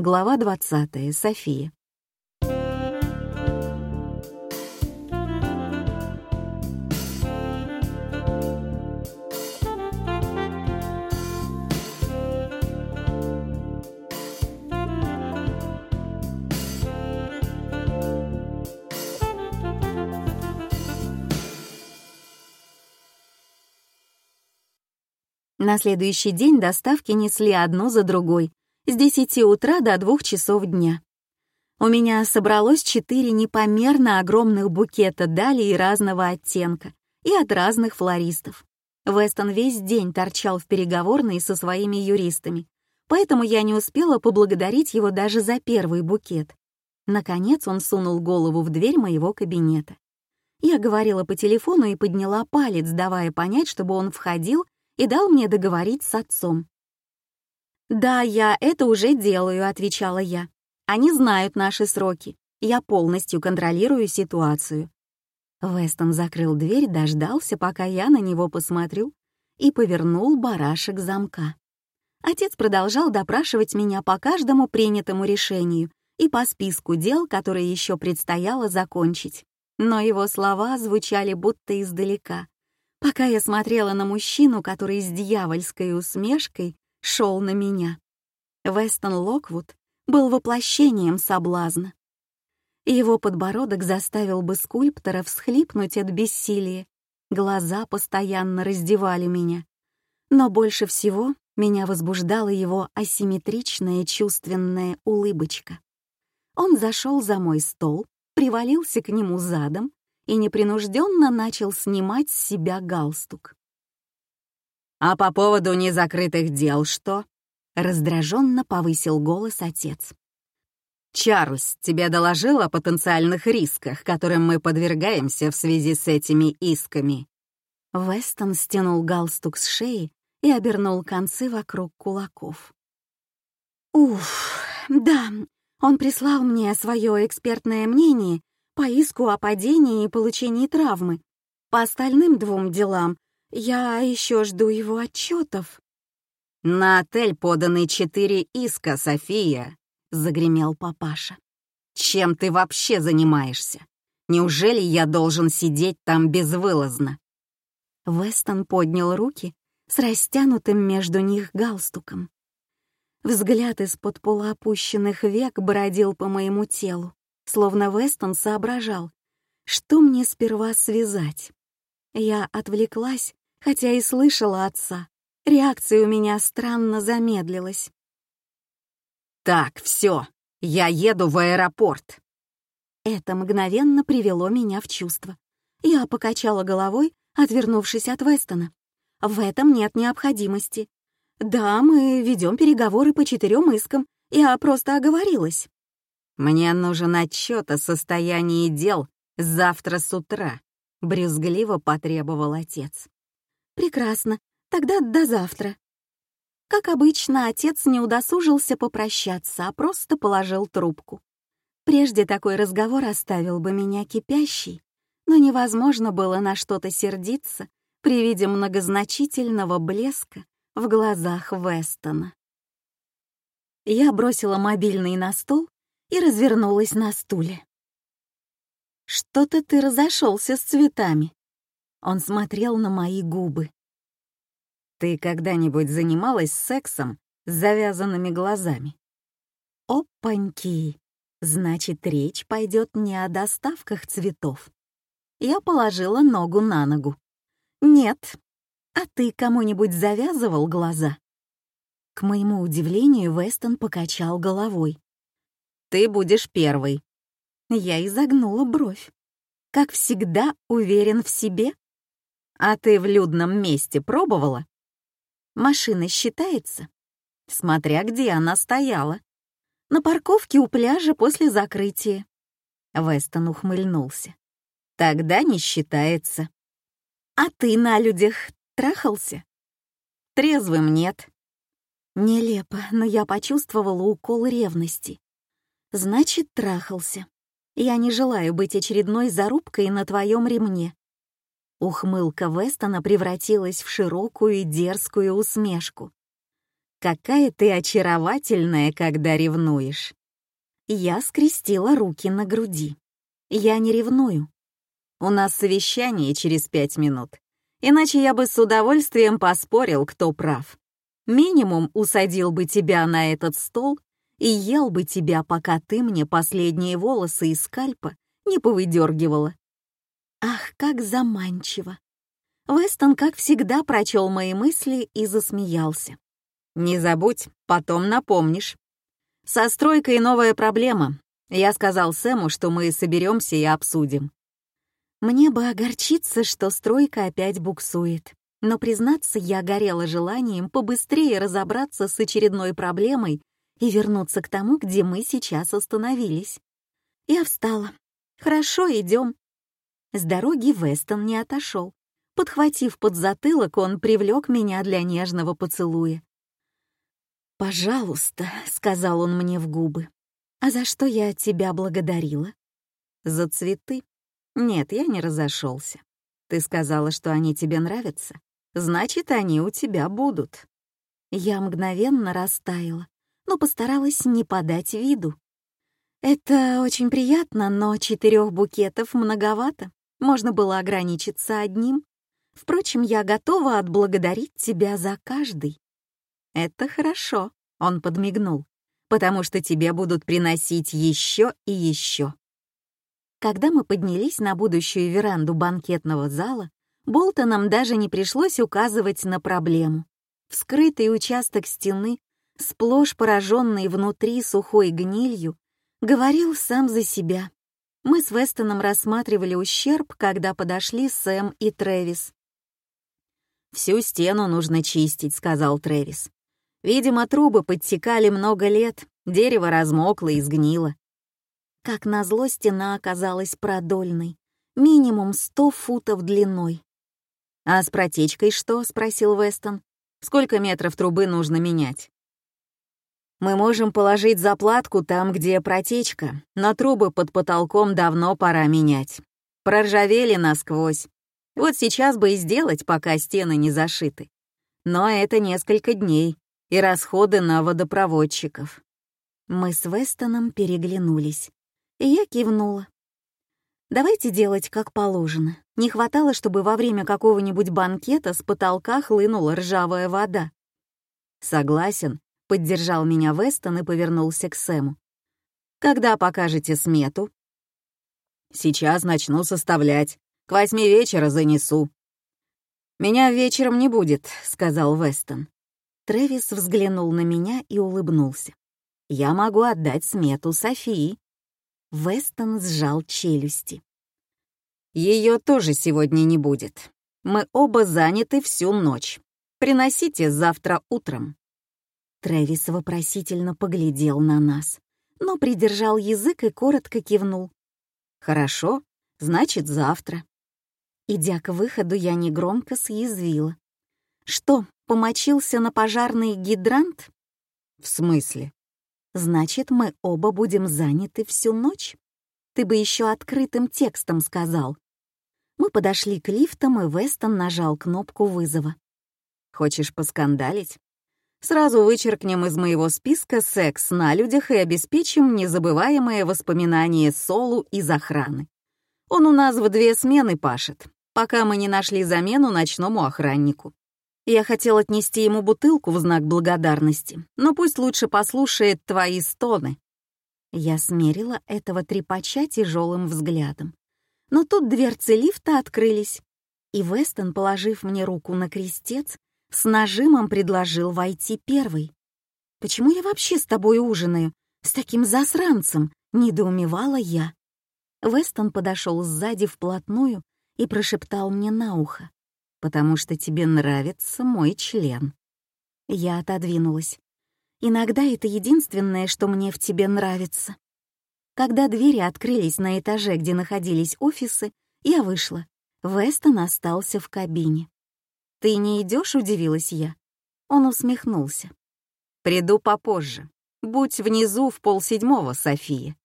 Глава 20. София. На следующий день доставки несли одну за другой, с 10 утра до 2 часов дня. У меня собралось четыре непомерно огромных букета далей разного оттенка и от разных флористов. Вестон весь день торчал в переговорной со своими юристами, поэтому я не успела поблагодарить его даже за первый букет. Наконец он сунул голову в дверь моего кабинета. Я говорила по телефону и подняла палец, давая понять, чтобы он входил и дал мне договорить с отцом. «Да, я это уже делаю», — отвечала я. «Они знают наши сроки. Я полностью контролирую ситуацию». Вестон закрыл дверь, дождался, пока я на него посмотрю, и повернул барашек замка. Отец продолжал допрашивать меня по каждому принятому решению и по списку дел, которые еще предстояло закончить. Но его слова звучали будто издалека, пока я смотрела на мужчину, который с дьявольской усмешкой шел на меня. Вестон Локвуд был воплощением соблазна. Его подбородок заставил бы скульптора всхлипнуть от бессилия, глаза постоянно раздевали меня. Но больше всего меня возбуждала его асимметричная чувственная улыбочка. Он зашел за мой стол, привалился к нему задом и непринужденно начал снимать с себя галстук. «А по поводу незакрытых дел что?» — раздраженно повысил голос отец. «Чарльз тебе доложил о потенциальных рисках, которым мы подвергаемся в связи с этими исками?» Вестон стянул галстук с шеи и обернул концы вокруг кулаков. «Уф, да, он прислал мне свое экспертное мнение по иску о падении и получении травмы. По остальным двум делам я еще жду его отчетов. «На отель поданы четыре иска, София», — загремел папаша. «Чем ты вообще занимаешься? Неужели я должен сидеть там безвылазно?» Вестон поднял руки с растянутым между них галстуком. Взгляд из-под полуопущенных век бродил по моему телу словно Вестон соображал, что мне сперва связать. Я отвлеклась, хотя и слышала отца. Реакция у меня странно замедлилась. «Так, все, я еду в аэропорт». Это мгновенно привело меня в чувство. Я покачала головой, отвернувшись от Вестона. В этом нет необходимости. Да, мы ведем переговоры по четырем искам, я просто оговорилась. «Мне нужен отчет о состоянии дел завтра с утра», — брюзгливо потребовал отец. «Прекрасно. Тогда до завтра». Как обычно, отец не удосужился попрощаться, а просто положил трубку. Прежде такой разговор оставил бы меня кипящей, но невозможно было на что-то сердиться при виде многозначительного блеска в глазах Вестона. Я бросила мобильный на стол и развернулась на стуле. «Что-то ты разошелся с цветами». Он смотрел на мои губы. «Ты когда-нибудь занималась сексом с завязанными глазами?» «Опаньки! Значит, речь пойдет не о доставках цветов». Я положила ногу на ногу. «Нет. А ты кому-нибудь завязывал глаза?» К моему удивлению, Вестон покачал головой. Ты будешь первой». Я изогнула бровь. Как всегда, уверен в себе. А ты в людном месте пробовала? Машина считается? Смотря где она стояла. На парковке у пляжа после закрытия. Вестон ухмыльнулся. Тогда не считается. А ты на людях трахался? Трезвым нет. Нелепо, но я почувствовала укол ревности. Значит, трахался. Я не желаю быть очередной зарубкой на твоем ремне. Ухмылка Вестона превратилась в широкую и дерзкую усмешку. Какая ты очаровательная, когда ревнуешь. Я скрестила руки на груди. Я не ревную. У нас совещание через пять минут. Иначе я бы с удовольствием поспорил, кто прав. Минимум усадил бы тебя на этот стол и ел бы тебя, пока ты мне последние волосы из скальпа не повыдергивала. Ах, как заманчиво! Вестон, как всегда, прочел мои мысли и засмеялся. «Не забудь, потом напомнишь. Со стройкой новая проблема. Я сказал Сэму, что мы соберемся и обсудим. Мне бы огорчиться, что стройка опять буксует. Но, признаться, я горела желанием побыстрее разобраться с очередной проблемой и вернуться к тому, где мы сейчас остановились. Я встала. «Хорошо, идем». С дороги Вестон не отошел. Подхватив под затылок, он привлек меня для нежного поцелуя. «Пожалуйста», — сказал он мне в губы. «А за что я тебя благодарила?» «За цветы. Нет, я не разошелся. Ты сказала, что они тебе нравятся. Значит, они у тебя будут». Я мгновенно растаяла, но постаралась не подать виду. «Это очень приятно, но четырех букетов многовато. Можно было ограничиться одним. Впрочем, я готова отблагодарить тебя за каждый». «Это хорошо», — он подмигнул, «потому что тебе будут приносить еще и еще». Когда мы поднялись на будущую веранду банкетного зала, Болтонам даже не пришлось указывать на проблему. Вскрытый участок стены, сплошь пораженный внутри сухой гнилью, говорил сам за себя. Мы с Вестоном рассматривали ущерб, когда подошли Сэм и Трэвис. «Всю стену нужно чистить», — сказал Трэвис. Видимо, трубы подтекали много лет, дерево размокло и сгнило. Как назло, стена оказалась продольной, минимум сто футов длиной. «А с протечкой что?» — спросил Вестон. «Сколько метров трубы нужно менять?» «Мы можем положить заплатку там, где протечка, но трубы под потолком давно пора менять. Проржавели насквозь. Вот сейчас бы и сделать, пока стены не зашиты. Но это несколько дней, и расходы на водопроводчиков. Мы с Вестоном переглянулись, и я кивнула. Давайте делать как положено. Не хватало, чтобы во время какого-нибудь банкета с потолка хлынула ржавая вода. Согласен, поддержал меня Вестон и повернулся к Сэму. Когда покажете смету? Сейчас начну составлять. К восьми вечера занесу. Меня вечером не будет, сказал Вестон. Трэвис взглянул на меня и улыбнулся. «Я могу отдать смету Софии». Вестон сжал челюсти. «Ее тоже сегодня не будет. Мы оба заняты всю ночь. Приносите завтра утром». Трэвис вопросительно поглядел на нас, но придержал язык и коротко кивнул. «Хорошо, значит, завтра». Идя к выходу, я негромко съязвила. «Что, помочился на пожарный гидрант?» «В смысле?» «Значит, мы оба будем заняты всю ночь. Ты бы еще открытым текстом сказал». Мы подошли к лифтам, и Вестон нажал кнопку вызова. «Хочешь поскандалить?» Сразу вычеркнем из моего списка секс на людях и обеспечим незабываемые воспоминания Солу из охраны. Он у нас в две смены пашет, пока мы не нашли замену ночному охраннику. Я хотел отнести ему бутылку в знак благодарности, но пусть лучше послушает твои стоны. Я смерила этого трепача тяжелым взглядом. Но тут дверцы лифта открылись, и Вестон, положив мне руку на крестец, с нажимом предложил войти первый. «Почему я вообще с тобой ужинаю? С таким засранцем?» — недоумевала я. Вестон подошел сзади вплотную и прошептал мне на ухо потому что тебе нравится мой член». Я отодвинулась. «Иногда это единственное, что мне в тебе нравится». Когда двери открылись на этаже, где находились офисы, я вышла. Вестон остался в кабине. «Ты не идешь? удивилась я. Он усмехнулся. «Приду попозже. Будь внизу в полседьмого, София».